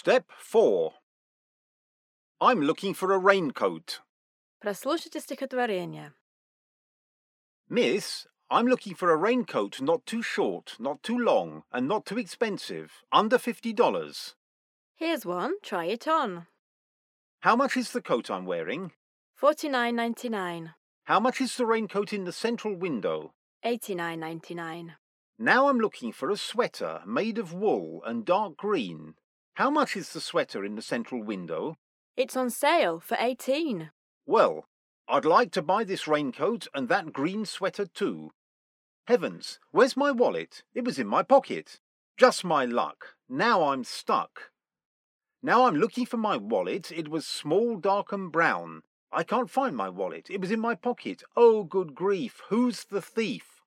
Step 4. I'm looking for a raincoat. Прослушайте стихотворение. Miss, I'm looking for a raincoat not too short, not too long, and not too expensive. Under $50. Here's one. Try it on. How much is the coat I'm wearing? Forty nine ninety nine. How much is the raincoat in the central window? Eighty nine ninety nine. Now I'm looking for a sweater made of wool and dark green. how much is the sweater in the central window? It's on sale for eighteen. Well, I'd like to buy this raincoat and that green sweater too. Heavens, where's my wallet? It was in my pocket. Just my luck. Now I'm stuck. Now I'm looking for my wallet. It was small, dark, and brown. I can't find my wallet. It was in my pocket. Oh, good grief. Who's the thief?